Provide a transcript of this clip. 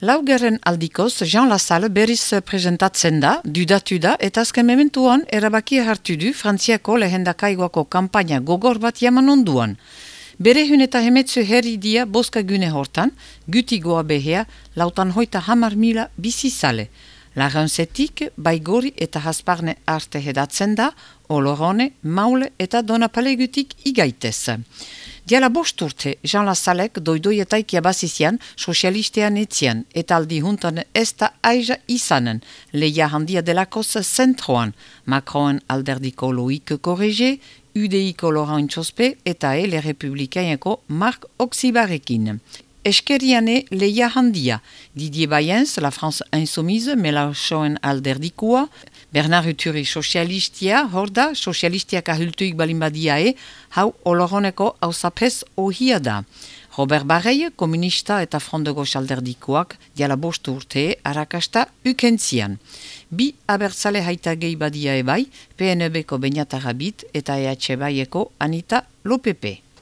Laugerren aldikoz, Jean Lassalle berriz presentatzen da, dudatu da, eta azken mementuan erabakia hartu du Frantziako lehendakaiguako kampaina gogor bat jaman onduan. Bere hun eta hemetzu herri dia boska gune hortan, guti goa behea, lautan hoita hamar mila bizizale. Laganzetik, baigori eta hasparne arte hedatzen da, olorone, maule eta donapalegutik igaitez. Diala bost urte, Jean Lassalek doidoietaik jabazizian sozialistean etzian, eta aldi juntan ez da aiza izanen, leia handia delakoz zentroan, Macron alderdiko Loik Korrege, UDIko Laurent Txospe eta ele republikaineko Mark Oxibarekin. Eskeriane leia handia, Didier Bayens, La France Insoumise, Mélenchon alderdikoa, Bernard Uturi sozialistia, hor da, sozialistiak ahultuik balimbadiae, hau oloroneko hausapez ohia da. Robert Barrei, komunista eta frondego alderdikoak, diala bostu urte, arakasta ukentzian. Bi abertzale haita gehi badia ebai, PNB-ko Beñatarabit eta EH Baieko Anita Lopepe.